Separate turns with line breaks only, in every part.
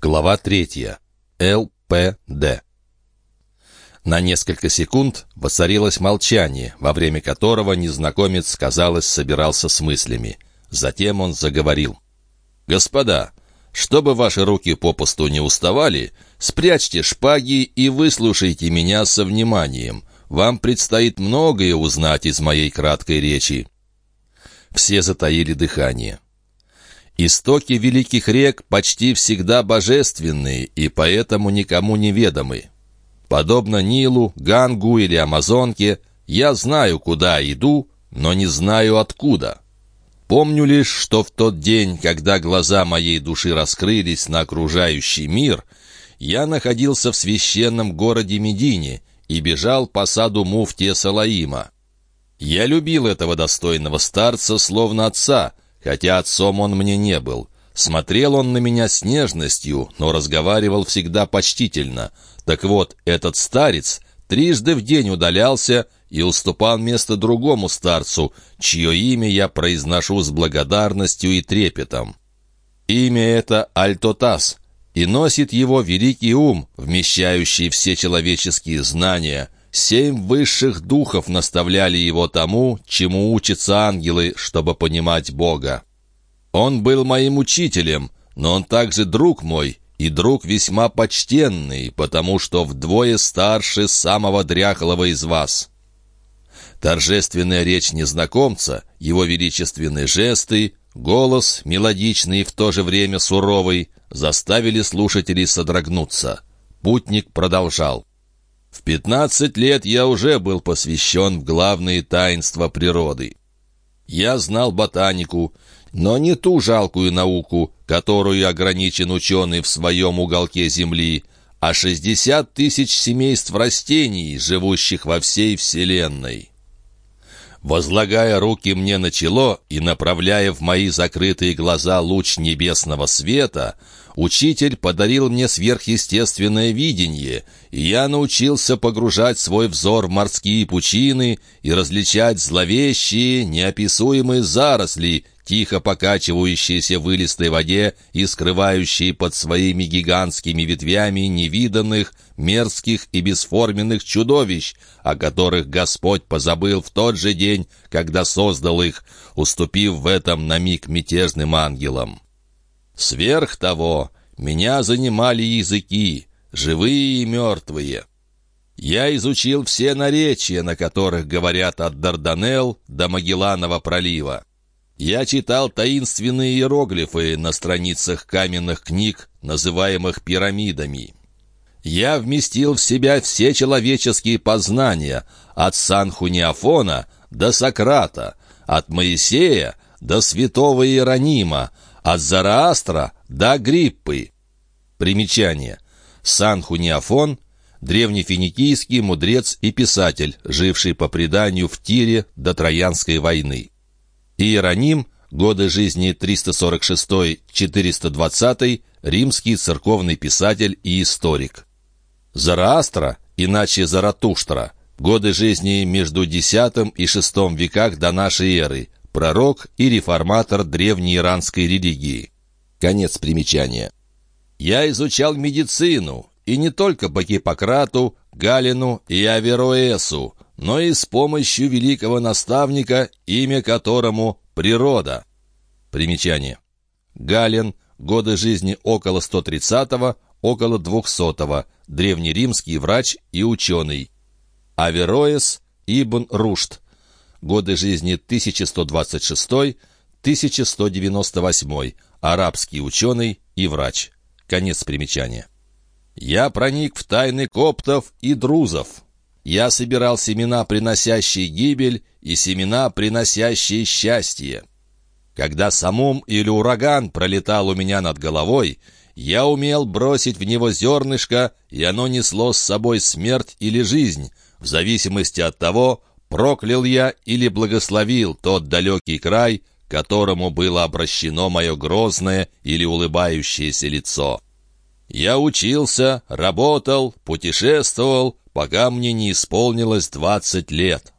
Глава третья. ЛПД. На несколько секунд воцарилось молчание, во время которого незнакомец, казалось, собирался с мыслями. Затем он заговорил. «Господа, чтобы ваши руки попусту не уставали, спрячьте шпаги и выслушайте меня со вниманием. Вам предстоит многое узнать из моей краткой речи». Все затаили дыхание. Истоки великих рек почти всегда божественные и поэтому никому неведомы. Подобно Нилу, Гангу или Амазонке, я знаю, куда иду, но не знаю откуда. Помню лишь, что в тот день, когда глаза моей души раскрылись на окружающий мир, я находился в священном городе Медине и бежал по саду муфтия Салаима. Я любил этого достойного старца, словно отца — хотя отцом он мне не был. Смотрел он на меня с нежностью, но разговаривал всегда почтительно. Так вот, этот старец трижды в день удалялся и уступал место другому старцу, чье имя я произношу с благодарностью и трепетом. Имя это Альтотас, и носит его великий ум, вмещающий все человеческие знания. Семь высших духов наставляли его тому, чему учатся ангелы, чтобы понимать Бога. Он был моим учителем, но он также друг мой, и друг весьма почтенный, потому что вдвое старше самого дряхлого из вас. Торжественная речь незнакомца, его величественные жесты, голос, мелодичный и в то же время суровый, заставили слушателей содрогнуться. Путник продолжал. В пятнадцать лет я уже был посвящен в главные таинства природы. Я знал ботанику, но не ту жалкую науку, которую ограничен ученый в своем уголке Земли, а шестьдесят тысяч семейств растений, живущих во всей Вселенной. Возлагая руки мне на чело и направляя в мои закрытые глаза луч небесного света, учитель подарил мне сверхъестественное видение, и я научился погружать свой взор в морские пучины и различать зловещие, неописуемые заросли, тихо покачивающиеся в илистой воде и скрывающие под своими гигантскими ветвями невиданных, мерзких и бесформенных чудовищ, о которых Господь позабыл в тот же день, когда создал их, уступив в этом на миг мятежным ангелам. Сверх того, меня занимали языки, живые и мертвые. Я изучил все наречия, на которых говорят от Дарданелл до Магелланова пролива. Я читал таинственные иероглифы на страницах каменных книг, называемых пирамидами. Я вместил в себя все человеческие познания, от Санхуниафона до Сократа, от Моисея до святого Иеронима, от Зараастра до Гриппы. Примечание. Санхуниафон — древнефиникийский мудрец и писатель, живший по преданию в Тире до Троянской войны. Иероним, годы жизни 346-420, римский церковный писатель и историк. Зараастра, иначе Заратуштра, годы жизни между X и VI веках до нашей эры, пророк и реформатор древней иранской религии. Конец примечания. Я изучал медицину, и не только по Гиппократу, Галину и Авероэсу, но и с помощью великого наставника, имя которому природа. Примечание. Гален, годы жизни около 130-го, около 200-го, древнеримский врач и ученый. Авероэс Ибн Рушт, годы жизни 1126-1198, арабский ученый и врач. Конец примечания. Я проник в тайны коптов и друзов. Я собирал семена, приносящие гибель, и семена, приносящие счастье. Когда самум или ураган пролетал у меня над головой, я умел бросить в него зернышко, и оно несло с собой смерть или жизнь, в зависимости от того, проклял я или благословил тот далекий край, которому было обращено мое грозное или улыбающееся лицо. Я учился, работал, путешествовал, пока мне не исполнилось двадцать лет.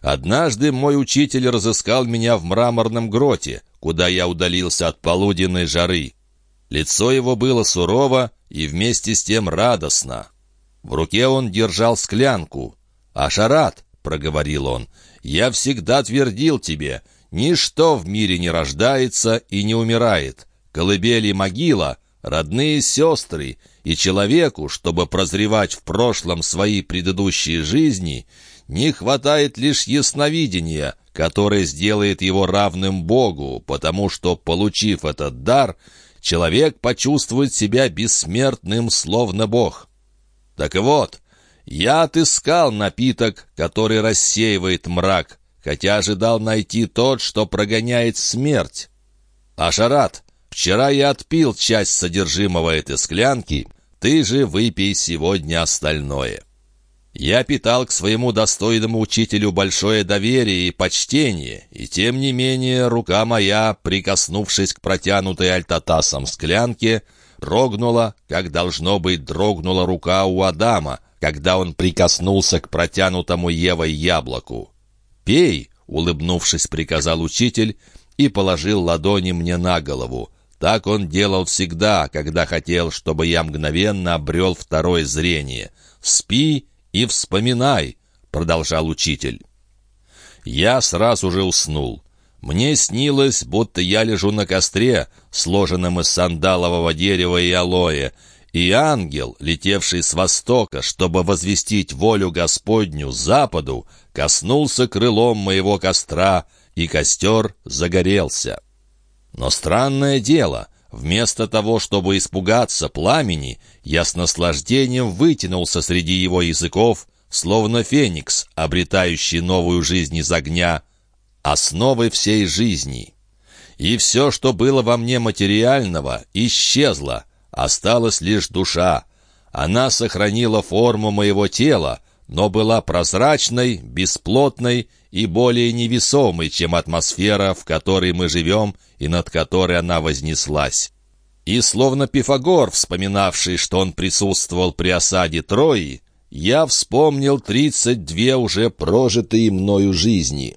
Однажды мой учитель разыскал меня в мраморном гроте, куда я удалился от полуденной жары. Лицо его было сурово и вместе с тем радостно. В руке он держал склянку. «Ашарат», — проговорил он, — «я всегда твердил тебе, ничто в мире не рождается и не умирает. Колыбель и могила — родные сестры, и человеку, чтобы прозревать в прошлом свои предыдущие жизни, не хватает лишь ясновидения, которое сделает его равным Богу, потому что, получив этот дар, человек почувствует себя бессмертным, словно Бог. Так вот, я отыскал напиток, который рассеивает мрак, хотя ожидал найти тот, что прогоняет смерть. Ашарат, вчера я отпил часть содержимого этой склянки, ты же выпей сегодня остальное». Я питал к своему достойному учителю большое доверие и почтение, и тем не менее рука моя, прикоснувшись к протянутой альтатасом склянке, дрогнула, как должно быть дрогнула рука у Адама, когда он прикоснулся к протянутому Евой яблоку. «Пей!» — улыбнувшись, приказал учитель и положил ладони мне на голову. Так он делал всегда, когда хотел, чтобы я мгновенно обрел второе зрение. «Спи!» и вспоминай», — продолжал учитель. Я сразу же уснул. Мне снилось, будто я лежу на костре, сложенном из сандалового дерева и алоэ, и ангел, летевший с востока, чтобы возвестить волю Господню западу, коснулся крылом моего костра, и костер загорелся. Но странное дело, Вместо того, чтобы испугаться пламени, я с наслаждением вытянулся среди его языков, словно феникс, обретающий новую жизнь из огня, основы всей жизни. И все, что было во мне материального, исчезло, осталась лишь душа. Она сохранила форму моего тела, но была прозрачной, бесплотной и более невесомой, чем атмосфера, в которой мы живем и над которой она вознеслась. И словно Пифагор, вспоминавший, что он присутствовал при осаде Трои, я вспомнил тридцать две уже прожитые мною жизни.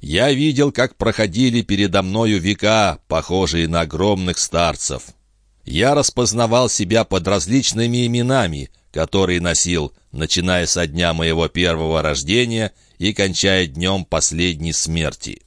Я видел, как проходили передо мною века, похожие на огромных старцев. Я распознавал себя под различными именами, которые носил, начиная со дня моего первого рождения и кончая днем последней смерти.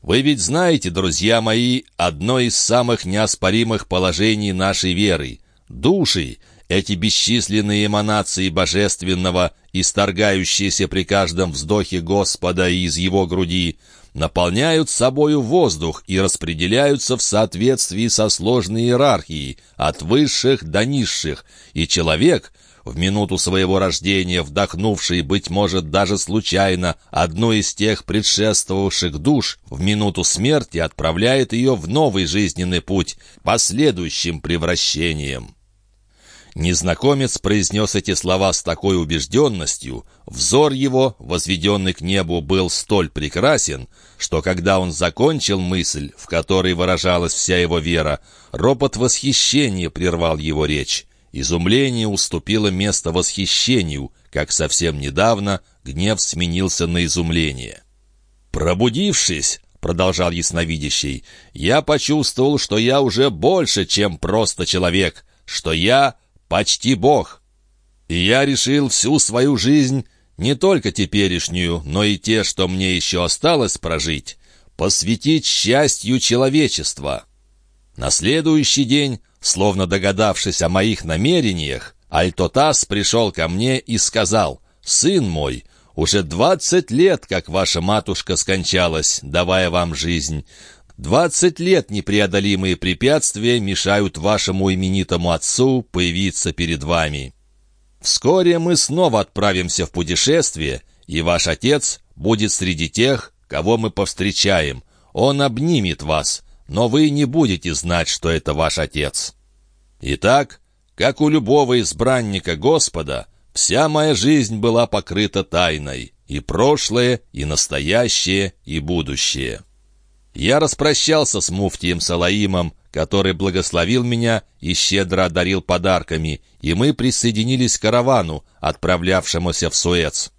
Вы ведь знаете, друзья мои, одно из самых неоспоримых положений нашей веры. Души, эти бесчисленные эманации божественного, исторгающиеся при каждом вздохе Господа из его груди, наполняют собою воздух и распределяются в соответствии со сложной иерархией, от высших до низших, и человек, в минуту своего рождения вдохнувший, быть может, даже случайно, одну из тех предшествовавших душ, в минуту смерти отправляет ее в новый жизненный путь, последующим превращением. Незнакомец произнес эти слова с такой убежденностью, взор его, возведенный к небу, был столь прекрасен, что когда он закончил мысль, в которой выражалась вся его вера, ропот восхищения прервал его речь. Изумление уступило место восхищению, как совсем недавно гнев сменился на изумление. «Пробудившись», — продолжал ясновидящий, — «я почувствовал, что я уже больше, чем просто человек, что я почти Бог. И я решил всю свою жизнь, не только теперешнюю, но и те, что мне еще осталось прожить, посвятить счастью человечества». На следующий день Словно догадавшись о моих намерениях, Альтотас пришел ко мне и сказал, «Сын мой, уже двадцать лет, как ваша матушка скончалась, давая вам жизнь. Двадцать лет непреодолимые препятствия мешают вашему именитому отцу появиться перед вами. Вскоре мы снова отправимся в путешествие, и ваш отец будет среди тех, кого мы повстречаем. Он обнимет вас, но вы не будете знать, что это ваш отец. Итак, как у любого избранника Господа, вся моя жизнь была покрыта тайной, и прошлое, и настоящее, и будущее. Я распрощался с муфтием Салаимом, который благословил меня и щедро одарил подарками, и мы присоединились к каравану, отправлявшемуся в Суэц.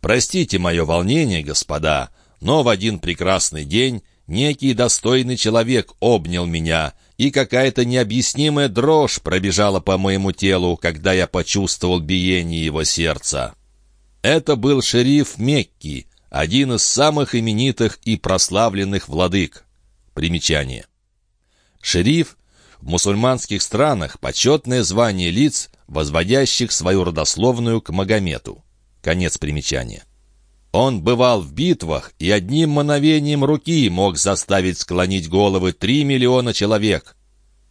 Простите мое волнение, господа, но в один прекрасный день некий достойный человек обнял меня, и какая-то необъяснимая дрожь пробежала по моему телу, когда я почувствовал биение его сердца. Это был шериф Мекки, один из самых именитых и прославленных владык. Примечание. Шериф в мусульманских странах почетное звание лиц, возводящих свою родословную к Магомету. Конец примечания. Он бывал в битвах и одним мановением руки мог заставить склонить головы три миллиона человек.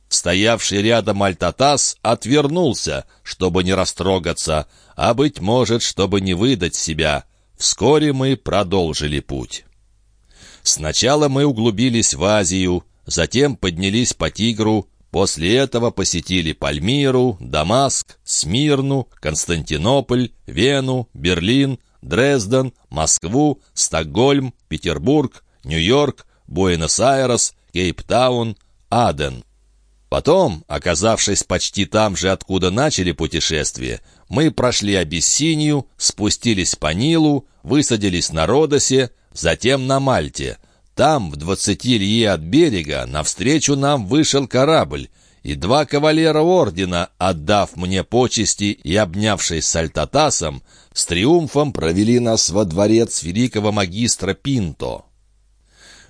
Стоявший рядом Альтатас отвернулся, чтобы не растрогаться, а, быть может, чтобы не выдать себя. Вскоре мы продолжили путь. Сначала мы углубились в Азию, затем поднялись по Тигру, после этого посетили Пальмиру, Дамаск, Смирну, Константинополь, Вену, Берлин, Дрезден, Москву, Стокгольм, Петербург, Нью-Йорк, Буэнос-Айрес, Кейптаун, Аден. Потом, оказавшись почти там же, откуда начали путешествие, мы прошли Абиссинию, спустились по Нилу, высадились на Родосе, затем на Мальте. Там, в двадцати лье от берега, навстречу нам вышел корабль, и два кавалера ордена, отдав мне почести и обнявшись с Альтатасом, с триумфом провели нас во дворец великого магистра Пинто.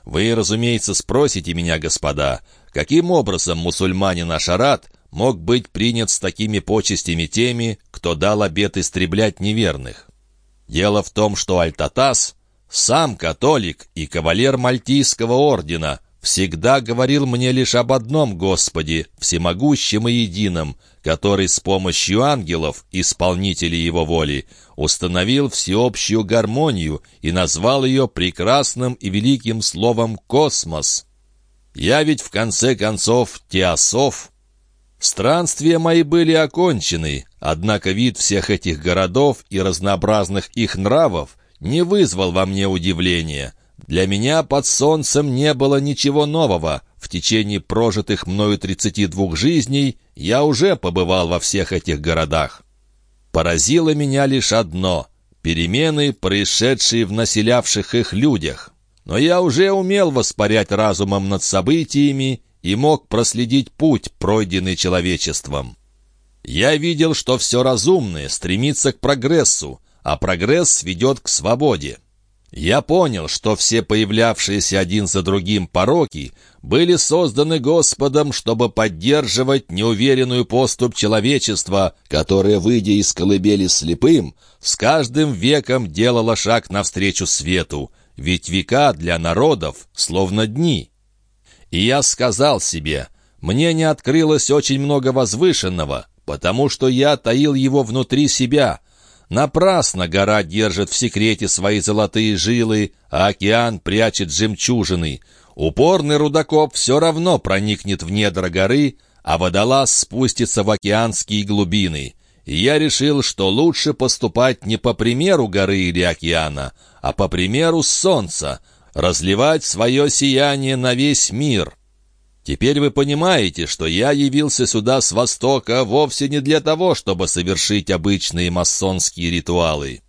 Вы, разумеется, спросите меня, господа, каким образом мусульманин Ашарат мог быть принят с такими почестями теми, кто дал обет истреблять неверных? Дело в том, что Альтатас, сам католик и кавалер Мальтийского ордена, всегда говорил мне лишь об одном Господе, всемогущем и едином, который с помощью ангелов, исполнителей его воли, установил всеобщую гармонию и назвал ее прекрасным и великим словом «космос». Я ведь в конце концов теософ. Странствия мои были окончены, однако вид всех этих городов и разнообразных их нравов не вызвал во мне удивления. Для меня под солнцем не было ничего нового. В течение прожитых мною 32 жизней я уже побывал во всех этих городах. Поразило меня лишь одно — перемены, происшедшие в населявших их людях. Но я уже умел воспарять разумом над событиями и мог проследить путь, пройденный человечеством. Я видел, что все разумное стремится к прогрессу, а прогресс ведет к свободе. Я понял, что все появлявшиеся один за другим пороки были созданы Господом, чтобы поддерживать неуверенную поступ человечества, которое, выйдя из колыбели слепым, с каждым веком делало шаг навстречу свету, ведь века для народов словно дни. И я сказал себе, мне не открылось очень много возвышенного, потому что я таил его внутри себя, Напрасно гора держит в секрете свои золотые жилы, а океан прячет жемчужины. Упорный рудокоп все равно проникнет в недра горы, а водолаз спустится в океанские глубины. И я решил, что лучше поступать не по примеру горы или океана, а по примеру солнца, разливать свое сияние на весь мир. Теперь вы понимаете, что я явился сюда с Востока вовсе не для того, чтобы совершить обычные масонские ритуалы.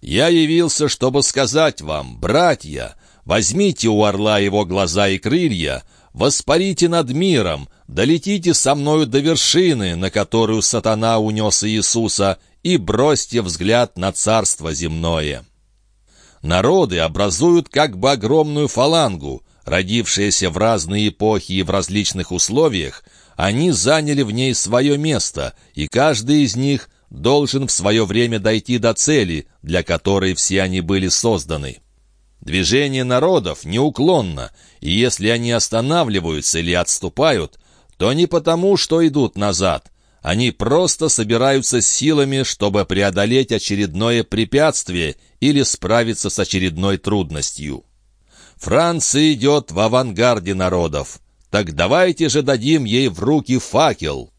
Я явился, чтобы сказать вам, братья, возьмите у орла его глаза и крылья, воспарите над миром, долетите со мною до вершины, на которую сатана унес Иисуса, и бросьте взгляд на царство земное. Народы образуют как бы огромную фалангу — Родившиеся в разные эпохи и в различных условиях, они заняли в ней свое место, и каждый из них должен в свое время дойти до цели, для которой все они были созданы. Движение народов неуклонно, и если они останавливаются или отступают, то не потому, что идут назад. Они просто собираются силами, чтобы преодолеть очередное препятствие или справиться с очередной трудностью. Франция идет в авангарде народов. Так давайте же дадим ей в руки факел.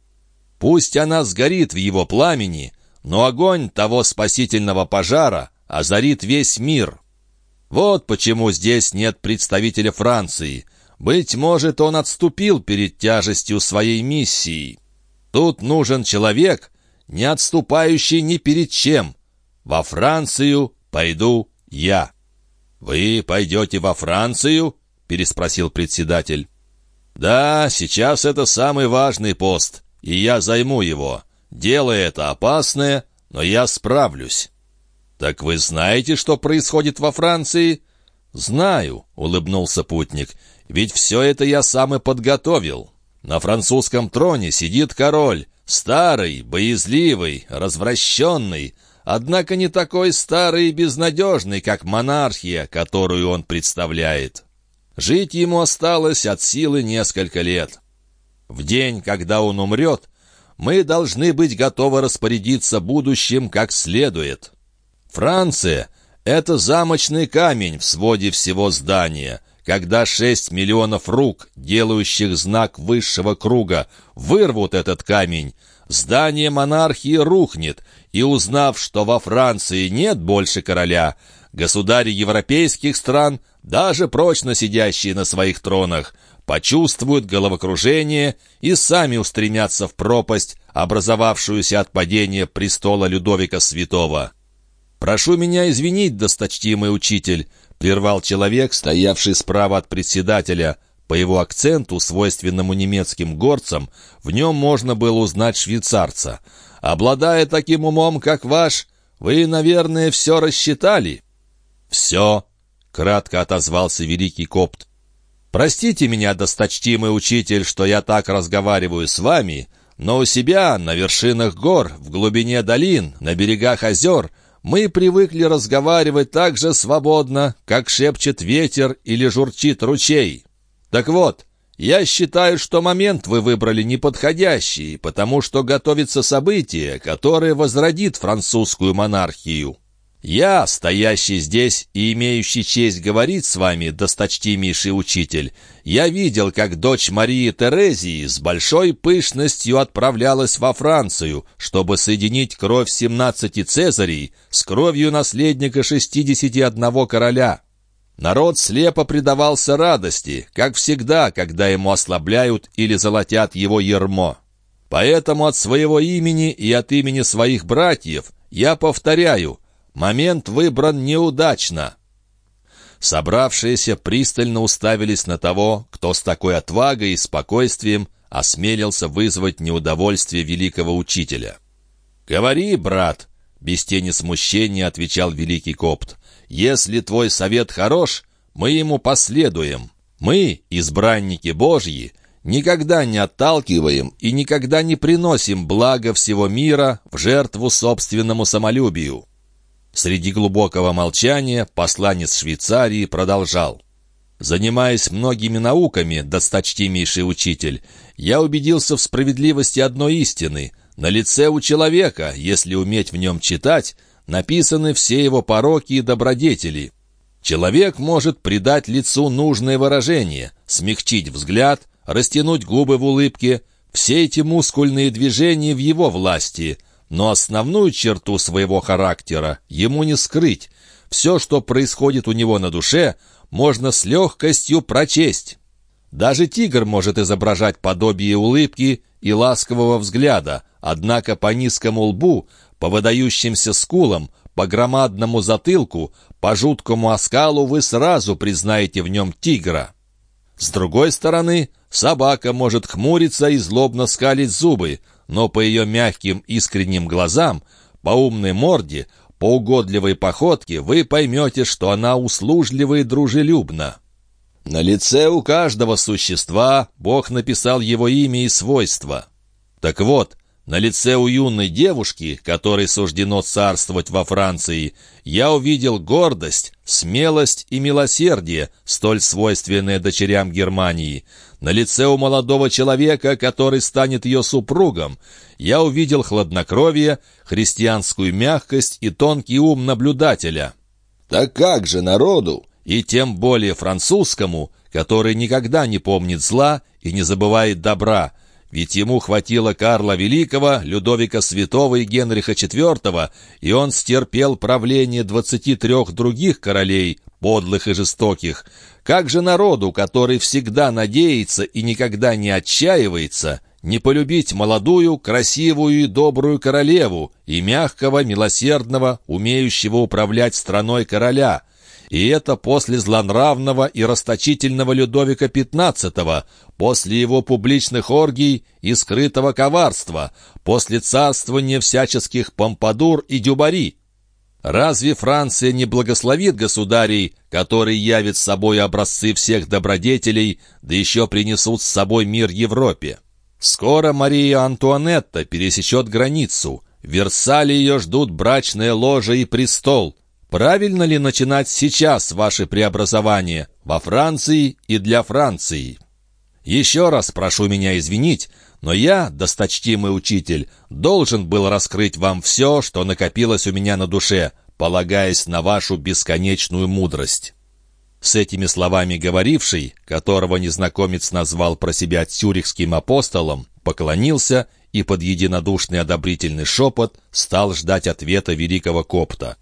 Пусть она сгорит в его пламени, но огонь того спасительного пожара озарит весь мир. Вот почему здесь нет представителя Франции. Быть может, он отступил перед тяжестью своей миссии. Тут нужен человек, не отступающий ни перед чем. Во Францию пойду я». «Вы пойдете во Францию?» — переспросил председатель. «Да, сейчас это самый важный пост, и я займу его. Дело это опасное, но я справлюсь». «Так вы знаете, что происходит во Франции?» «Знаю», — улыбнулся путник, — «ведь все это я сам и подготовил. На французском троне сидит король, старый, боязливый, развращенный, однако не такой старый и безнадежный, как монархия, которую он представляет. Жить ему осталось от силы несколько лет. В день, когда он умрет, мы должны быть готовы распорядиться будущим как следует. Франция — это замочный камень в своде всего здания — когда шесть миллионов рук, делающих знак высшего круга, вырвут этот камень, здание монархии рухнет, и узнав, что во Франции нет больше короля, государи европейских стран, даже прочно сидящие на своих тронах, почувствуют головокружение и сами устремятся в пропасть, образовавшуюся от падения престола Людовика Святого. «Прошу меня извинить, досточтимый учитель», прервал человек, стоявший справа от председателя. По его акценту, свойственному немецким горцам, в нем можно было узнать швейцарца. «Обладая таким умом, как ваш, вы, наверное, все рассчитали?» «Все», — кратко отозвался великий копт. «Простите меня, досточтимый учитель, что я так разговариваю с вами, но у себя, на вершинах гор, в глубине долин, на берегах озер, мы привыкли разговаривать так же свободно, как шепчет ветер или журчит ручей. Так вот, я считаю, что момент вы выбрали неподходящий, потому что готовится событие, которое возродит французскую монархию. Я, стоящий здесь и имеющий честь говорить с вами, досточтимейший учитель, я видел, как дочь Марии Терезии с большой пышностью отправлялась во Францию, чтобы соединить кровь семнадцати цезарей с кровью наследника шестидесяти одного короля. Народ слепо предавался радости, как всегда, когда ему ослабляют или золотят его ермо. Поэтому от своего имени и от имени своих братьев я повторяю, Момент выбран неудачно. Собравшиеся пристально уставились на того, кто с такой отвагой и спокойствием осмелился вызвать неудовольствие великого учителя. «Говори, брат!» — без тени смущения отвечал великий копт. «Если твой совет хорош, мы ему последуем. Мы, избранники Божьи, никогда не отталкиваем и никогда не приносим благо всего мира в жертву собственному самолюбию. Среди глубокого молчания посланец Швейцарии продолжал. «Занимаясь многими науками, досточтимейший учитель, я убедился в справедливости одной истины. На лице у человека, если уметь в нем читать, написаны все его пороки и добродетели. Человек может придать лицу нужное выражение, смягчить взгляд, растянуть губы в улыбке. Все эти мускульные движения в его власти — но основную черту своего характера ему не скрыть. Все, что происходит у него на душе, можно с легкостью прочесть. Даже тигр может изображать подобие улыбки и ласкового взгляда, однако по низкому лбу, по выдающимся скулам, по громадному затылку, по жуткому оскалу вы сразу признаете в нем тигра. С другой стороны, собака может хмуриться и злобно скалить зубы, но по ее мягким искренним глазам, по умной морде, по угодливой походке вы поймете, что она услужлива и дружелюбна. На лице у каждого существа Бог написал его имя и свойства. Так вот, на лице у юной девушки, которой суждено царствовать во Франции, я увидел гордость, смелость и милосердие, столь свойственные дочерям Германии. На лице у молодого человека, который станет ее супругом, я увидел хладнокровие, христианскую мягкость и тонкий ум наблюдателя. Так как же народу, и тем более французскому, который никогда не помнит зла и не забывает добра, ведь ему хватило Карла Великого, Людовика Святого и Генриха IV, и он стерпел правление двадцати трех других королей, подлых и жестоких. Как же народу, который всегда надеется и никогда не отчаивается, не полюбить молодую, красивую и добрую королеву и мягкого, милосердного, умеющего управлять страной короля? И это после злонравного и расточительного Людовика XV, после его публичных оргий и скрытого коварства, после царствования всяческих помпадур и дюбари. Разве Франция не благословит государей, которые явят с собой образцы всех добродетелей, да еще принесут с собой мир Европе? Скоро Мария Антуанетта пересечет границу. В Версале ее ждут брачное ложе и престол. Правильно ли начинать сейчас ваше преобразование во Франции и для Франции? Еще раз прошу меня извинить, но я, досточтимый учитель, должен был раскрыть вам все, что накопилось у меня на душе, полагаясь на вашу бесконечную мудрость». С этими словами говоривший, которого незнакомец назвал про себя тюрихским апостолом, поклонился и под единодушный одобрительный шепот стал ждать ответа великого копта.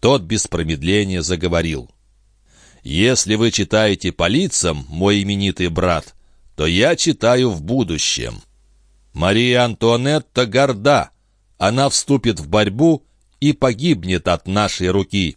Тот без промедления заговорил. «Если вы читаете по лицам, мой именитый брат, то я читаю в будущем. Мария Антуанетта горда, она вступит в борьбу и погибнет от нашей руки.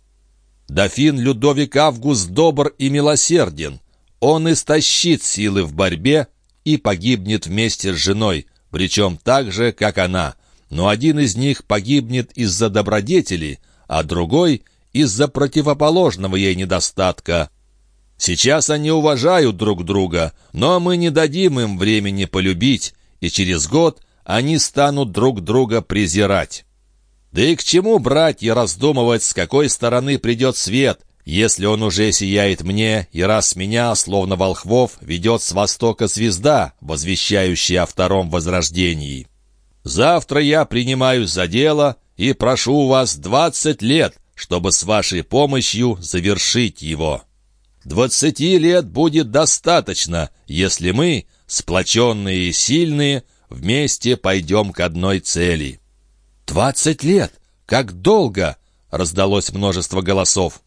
Дофин Людовик Август добр и милосерден. Он истощит силы в борьбе и погибнет вместе с женой, причем так же, как она. Но один из них погибнет из-за добродетели, а другой — из-за противоположного ей недостатка. Сейчас они уважают друг друга, но мы не дадим им времени полюбить, и через год они станут друг друга презирать. Да и к чему, братья, раздумывать, с какой стороны придет свет, если он уже сияет мне, и раз меня, словно волхвов, ведет с востока звезда, возвещающая о втором возрождении? Завтра я принимаюсь за дело и прошу у вас двадцать лет, чтобы с вашей помощью завершить его. Двадцати лет будет достаточно, если мы, сплоченные и сильные, вместе пойдем к одной цели». «Двадцать лет! Как долго!» — раздалось множество голосов.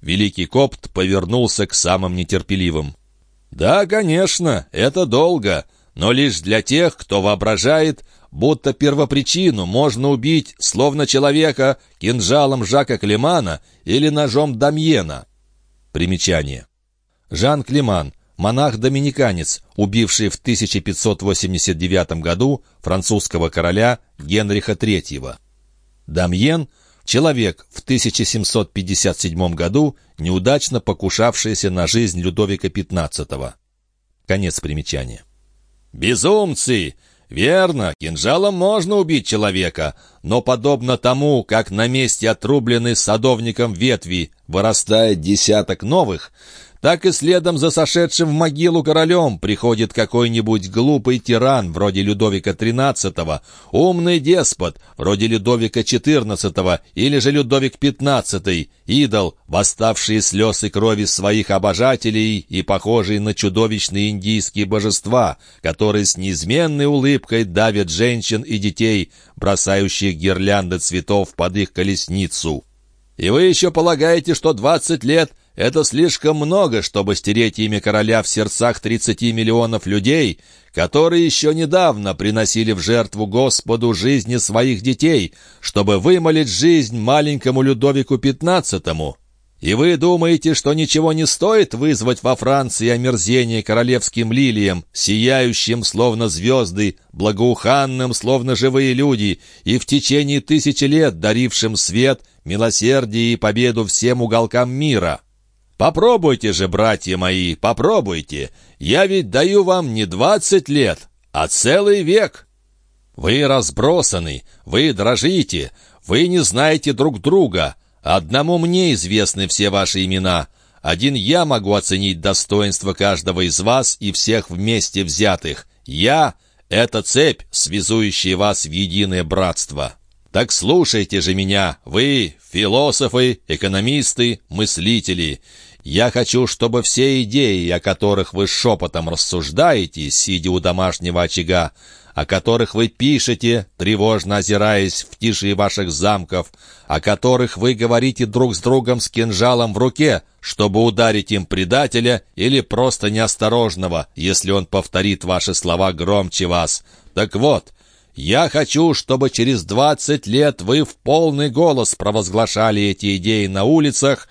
Великий Копт повернулся к самым нетерпеливым. «Да, конечно, это долго, но лишь для тех, кто воображает, будто первопричину можно убить, словно человека, кинжалом Жака Климана или ножом Дамьена». Примечание. Жан Климан, монах-доминиканец, убивший в 1589 году французского короля Генриха III. Дамьен – человек в 1757 году, неудачно покушавшийся на жизнь Людовика XV. Конец примечания. «Безумцы! Верно, кинжалом можно убить человека, но подобно тому, как на месте отрубленной садовником ветви вырастает десяток новых, так и следом за сошедшим в могилу королем приходит какой-нибудь глупый тиран вроде Людовика XIII, умный деспот вроде Людовика XIV или же Людовик XV, идол, восставший слез и крови своих обожателей и похожий на чудовищные индийские божества, которые с неизменной улыбкой давят женщин и детей, бросающих гирлянды цветов под их колесницу. И вы еще полагаете, что двадцать лет это слишком много, чтобы стереть имя короля в сердцах 30 миллионов людей, которые еще недавно приносили в жертву Господу жизни своих детей, чтобы вымолить жизнь маленькому Людовику XV. И вы думаете, что ничего не стоит вызвать во Франции омерзение королевским лилиям, сияющим, словно звезды, благоуханным, словно живые люди, и в течение тысячи лет дарившим свет, милосердие и победу всем уголкам мира?» Попробуйте же, братья мои, попробуйте. Я ведь даю вам не двадцать лет, а целый век. Вы разбросаны, вы дрожите, вы не знаете друг друга. Одному мне известны все ваши имена. Один я могу оценить достоинство каждого из вас и всех вместе взятых. Я — это цепь, связующая вас в единое братство. Так слушайте же меня, вы, философы, экономисты, мыслители. Я хочу, чтобы все идеи, о которых вы шепотом рассуждаете, сидя у домашнего очага, о которых вы пишете, тревожно озираясь в тиши ваших замков, о которых вы говорите друг с другом с кинжалом в руке, чтобы ударить им предателя или просто неосторожного, если он повторит ваши слова громче вас. Так вот, я хочу, чтобы через двадцать лет вы в полный голос провозглашали эти идеи на улицах,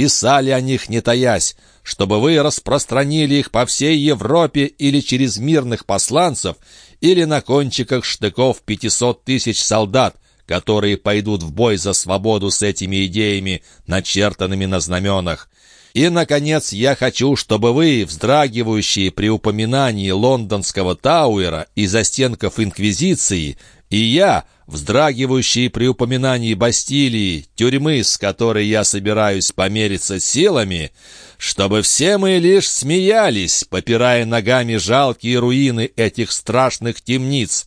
писали о них не таясь, чтобы вы распространили их по всей Европе или через мирных посланцев, или на кончиках штыков 500 тысяч солдат, которые пойдут в бой за свободу с этими идеями, начертанными на знаменах. И, наконец, я хочу, чтобы вы, вздрагивающие при упоминании лондонского Тауэра и застенков Инквизиции, и я, вздрагивающий при упоминании Бастилии, тюрьмы, с которой я собираюсь помериться силами, чтобы все мы лишь смеялись, попирая ногами жалкие руины этих страшных темниц,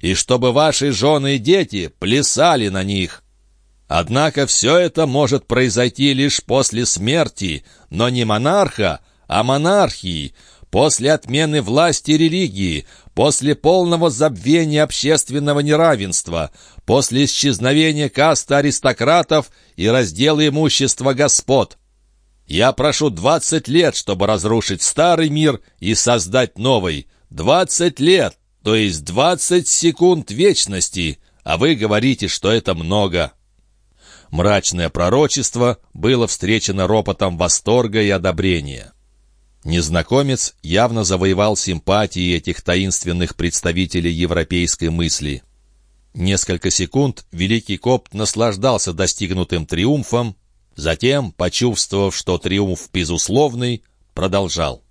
и чтобы ваши жены и дети плясали на них. Однако все это может произойти лишь после смерти, но не монарха, а монархии, после отмены власти религии, после полного забвения общественного неравенства, после исчезновения касты аристократов и раздела имущества господ. Я прошу двадцать лет, чтобы разрушить старый мир и создать новый. Двадцать лет, то есть двадцать секунд вечности, а вы говорите, что это много. Мрачное пророчество было встречено ропотом восторга и одобрения. Незнакомец явно завоевал симпатии этих таинственных представителей европейской мысли. Несколько секунд великий копт наслаждался достигнутым триумфом, затем, почувствовав, что триумф безусловный, продолжал.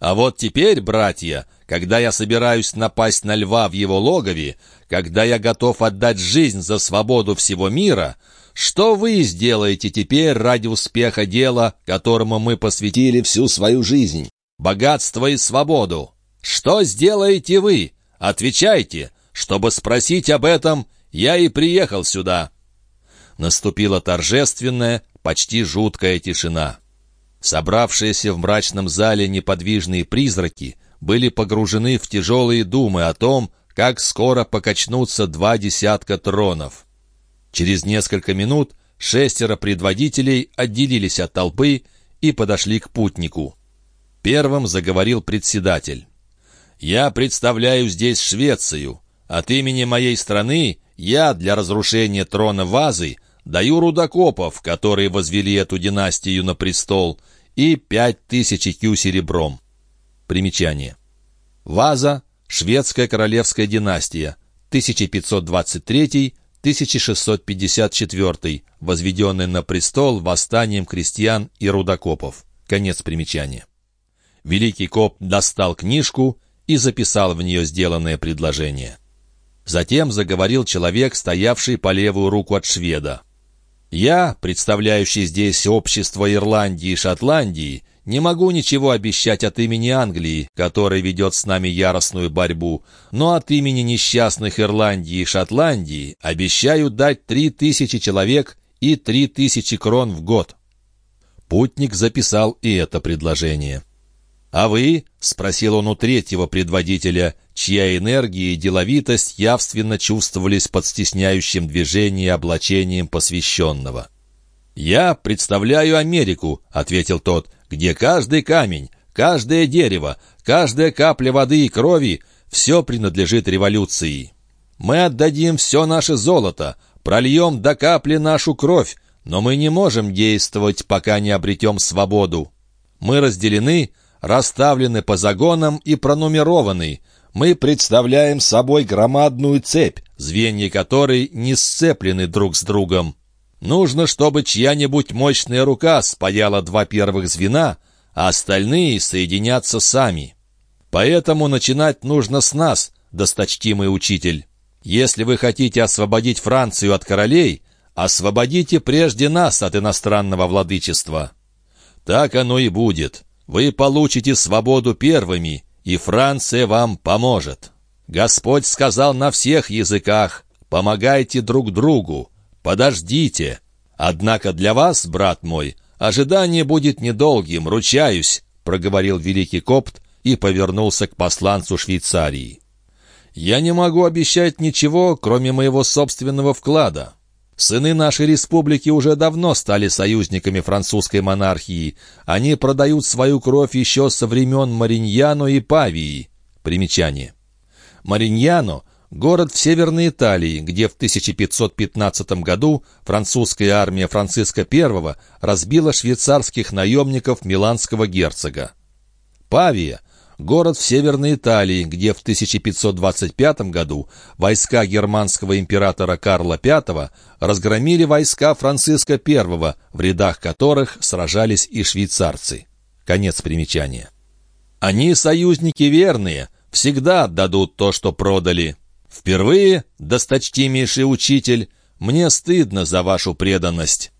«А вот теперь, братья, когда я собираюсь напасть на льва в его логове, когда я готов отдать жизнь за свободу всего мира, что вы сделаете теперь ради успеха дела, которому мы посвятили всю свою жизнь? Богатство и свободу. Что сделаете вы? Отвечайте. Чтобы спросить об этом, я и приехал сюда». Наступила торжественная, почти жуткая тишина. Собравшиеся в мрачном зале неподвижные призраки были погружены в тяжелые думы о том, как скоро покачнутся два десятка тронов. Через несколько минут шестеро предводителей отделились от толпы и подошли к путнику. Первым заговорил председатель. «Я представляю здесь Швецию. От имени моей страны я для разрушения трона вазы даю рудокопов, которые возвели эту династию на престол, и пять тысяч кю серебром». Примечание. Ваза — шведская королевская династия, 1523 1654, возведенный на престол восстанием крестьян и рудокопов. Конец примечания. Великий коп достал книжку и записал в нее сделанное предложение. Затем заговорил человек, стоявший по левую руку от шведа. «Я, представляющий здесь общество Ирландии и Шотландии, не могу ничего обещать от имени Англии, которая ведет с нами яростную борьбу, но от имени несчастных Ирландии и Шотландии обещаю дать три тысячи человек и три тысячи крон в год». Путник записал и это предложение. «А вы?» — спросил он у третьего предводителя, чья энергия и деловитость явственно чувствовались под стесняющим движением и облачением посвященного. «Я представляю Америку», — ответил тот, где каждый камень, каждое дерево, каждая капля воды и крови — все принадлежит революции. Мы отдадим все наше золото, прольем до капли нашу кровь, но мы не можем действовать, пока не обретем свободу. Мы разделены, расставлены по загонам и пронумерованы. Мы представляем собой громадную цепь, звенья которой не сцеплены друг с другом. Нужно, чтобы чья-нибудь мощная рука спаяла два первых звена, а остальные соединятся сами. Поэтому начинать нужно с нас, досточтимый учитель. Если вы хотите освободить Францию от королей, освободите прежде нас от иностранного владычества. Так оно и будет. Вы получите свободу первыми, и Франция вам поможет. Господь сказал на всех языках, помогайте друг другу, «Подождите! Однако для вас, брат мой, ожидание будет недолгим, ручаюсь», — проговорил великий копт и повернулся к посланцу Швейцарии. «Я не могу обещать ничего, кроме моего собственного вклада. Сыны нашей республики уже давно стали союзниками французской монархии. Они продают свою кровь еще со времен Мариньяно и Павии». Примечание. Мариньяно город в Северной Италии, где в 1515 году французская армия Франциска I разбила швейцарских наемников миланского герцога. Павия – город в Северной Италии, где в 1525 году войска германского императора Карла V разгромили войска Франциска I, в рядах которых сражались и швейцарцы. Конец примечания. Они союзники верные, всегда отдадут то, что продали. Впервые, досточтимейший учитель, мне стыдно за вашу преданность.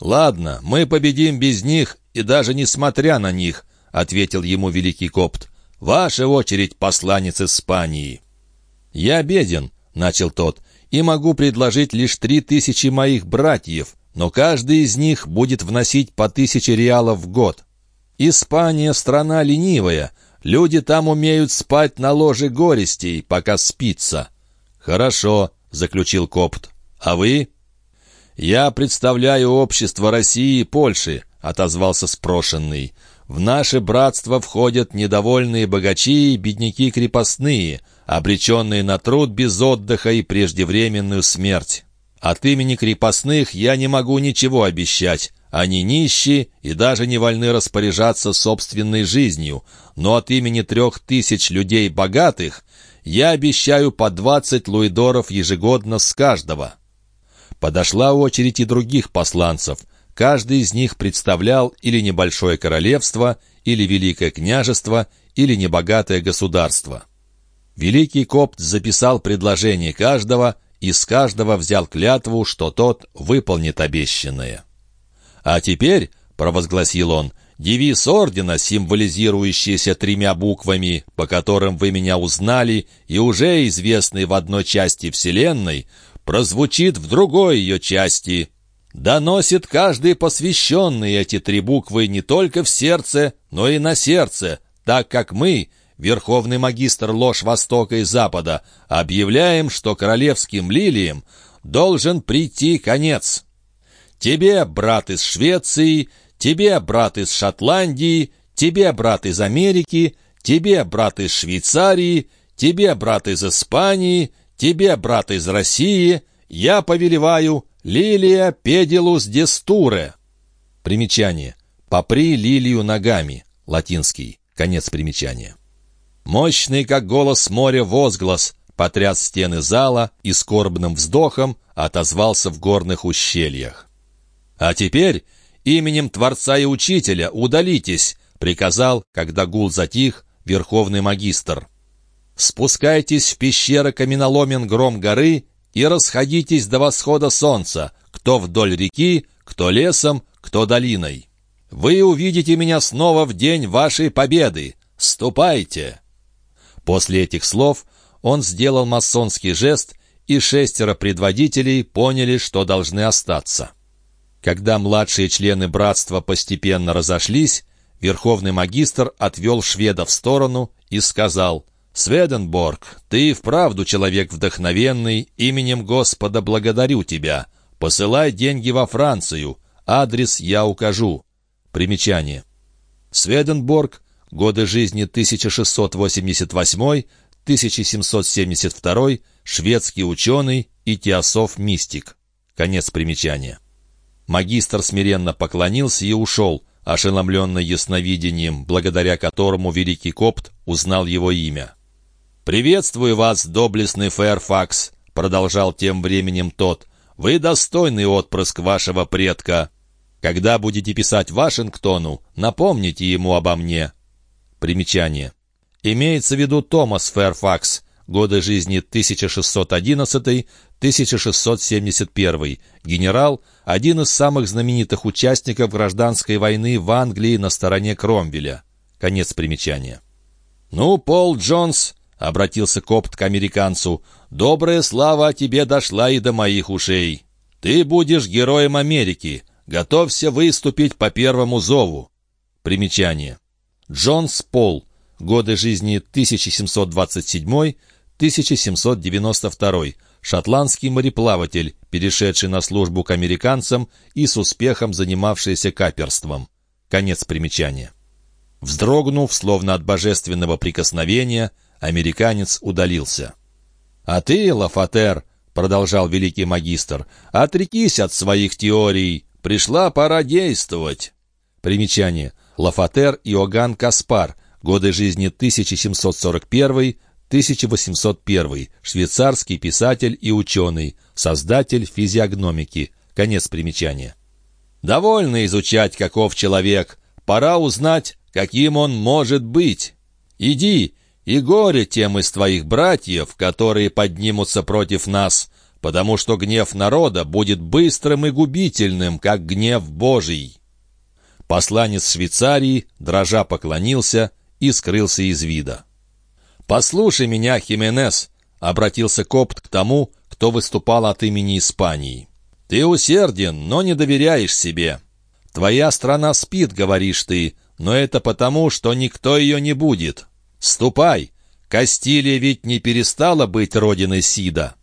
Ладно, мы победим без них и даже несмотря на них, ответил ему великий копт. Ваша очередь, посланец Испании. Я беден, начал тот, и могу предложить лишь три тысячи моих братьев, но каждый из них будет вносить по тысяче реалов в год. Испания — страна ленивая. Люди там умеют спать на ложе горестей, пока спится». «Хорошо», — заключил Копт. «А вы?» «Я представляю общество России и Польши», — отозвался спрошенный. «В наше братство входят недовольные богачи и бедняки крепостные, обреченные на труд без отдыха и преждевременную смерть. От имени крепостных я не могу ничего обещать, они нищие и даже не вольны распоряжаться собственной жизнью, но от имени трех тысяч людей богатых я обещаю по двадцать луидоров ежегодно с каждого». Подошла очередь и других посланцев. Каждый из них представлял или небольшое королевство, или великое княжество, или небогатое государство. Великий Копт записал предложение каждого и с каждого взял клятву, что тот выполнит обещанное. «А теперь», — провозгласил он, — «девиз ордена, символизирующийся тремя буквами, по которым вы меня узнали и уже известный в одной части Вселенной, прозвучит в другой ее части. Доносит каждый посвященный эти три буквы не только в сердце, но и на сердце, так как мы, верховный магистр ложь Востока и Запада, объявляем, что королевским лилиям должен прийти конец». Тебе, брат из Швеции, тебе, брат из Шотландии, тебе, брат из Америки, тебе, брат из Швейцарии, тебе, брат из Испании, тебе, брат из России, я повелеваю Лилия Педилус Дестуре. Примечание. Попри лилию ногами. Латинский. Конец примечания. Мощный, как голос моря, возглас потряс стены зала и скорбным вздохом отозвался в горных ущельях. «А теперь именем Творца и Учителя удалитесь», — приказал, когда гул затих, верховный магистр. «Спускайтесь в пещеры каменоломен гром горы и расходитесь до восхода солнца, кто вдоль реки, кто лесом, кто долиной. Вы увидите меня снова в день вашей победы. Ступайте!» После этих слов он сделал масонский жест, и шестеро предводителей поняли, что должны остаться. Когда младшие члены братства постепенно разошлись, верховный магистр отвел шведа в сторону и сказал, «Сведенборг, ты вправду человек вдохновенный, именем Господа благодарю тебя. Посылай деньги во Францию, адрес я укажу». Примечание. Сведенборг, годы жизни 1688-1772, шведский ученый и теософ-мистик. Конец примечания. Магистр смиренно поклонился и ушел, ошеломленный ясновидением, благодаря которому великий копт узнал его имя. «Приветствую вас, доблестный Фэрфакс», — продолжал тем временем тот. «Вы достойный отпрыск вашего предка. Когда будете писать Вашингтону, напомните ему обо мне». Примечание. Имеется в виду Томас Фэрфакс, годы жизни 1611-1671, генерал, один из самых знаменитых участников гражданской войны в Англии на стороне Кромвеля. Конец примечания. «Ну, Пол Джонс», — обратился Копт к американцу, — «добрая слава о тебе дошла и до моих ушей. Ты будешь героем Америки. Готовься выступить по первому зову». Примечание. Джонс Пол. Годы жизни 1727 1792 шотландский мореплаватель, перешедший на службу к американцам и с успехом занимавшийся каперством. Конец примечания. Вздрогнув, словно от божественного прикосновения, американец удалился. «А ты, Лафатер, — продолжал великий магистр, — отрекись от своих теорий. Пришла пора действовать». Примечание. Лафатер Иоганн Каспар. Годы жизни 1741-1801. Швейцарский писатель и ученый. Создатель физиогномики. Конец примечания. «Довольно изучать, каков человек. Пора узнать, каким он может быть. Иди, и горе тем из твоих братьев, которые поднимутся против нас, потому что гнев народа будет быстрым и губительным, как гнев Божий». Посланец Швейцарии, дрожа поклонился и скрылся из вида. «Послушай меня, Хименес», — обратился Копт к тому, кто выступал от имени Испании. «Ты усерден, но не доверяешь себе. Твоя страна спит, говоришь ты, но это потому, что никто ее не будет. Ступай! Кастилия ведь не перестала быть родиной Сида».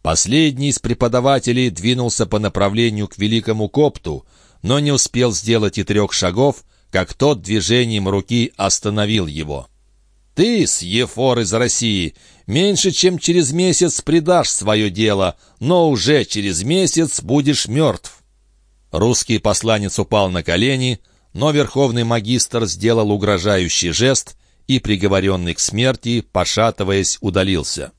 Последний из преподавателей двинулся по направлению к великому копту, но не успел сделать и трех шагов, как тот движением руки остановил его. «Ты, Сьефор из России, меньше чем через месяц предашь свое дело, но уже через месяц будешь мертв». Русский посланец упал на колени, но верховный магистр сделал угрожающий жест и, приговоренный к смерти, пошатываясь, удалился.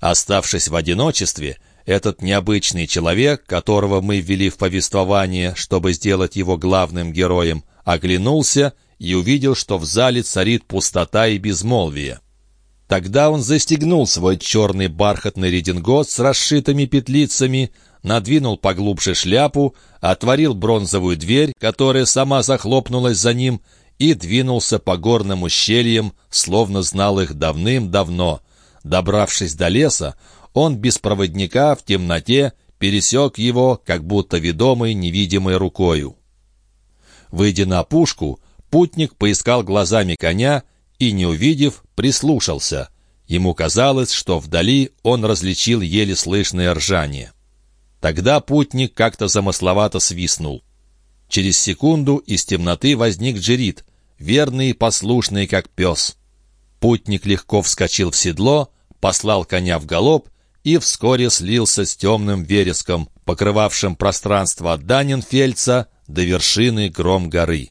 Оставшись в одиночестве, этот необычный человек, которого мы ввели в повествование, чтобы сделать его главным героем, оглянулся и увидел, что в зале царит пустота и безмолвие. Тогда он застегнул свой черный бархатный редингот с расшитыми петлицами, надвинул поглубже шляпу, отворил бронзовую дверь, которая сама захлопнулась за ним, и двинулся по горным ущельям, словно знал их давным-давно. Добравшись до леса, он без проводника в темноте пересек его, как будто ведомый невидимой рукою. Выйдя на пушку, путник поискал глазами коня и, не увидев, прислушался. Ему казалось, что вдали он различил еле слышное ржание. Тогда путник как-то замысловато свистнул. Через секунду из темноты возник джерит, верный и послушный, как пес. Путник легко вскочил в седло, послал коня в галоп и вскоре слился с темным вереском, покрывавшим пространство от Даненфельца до вершины гром горы.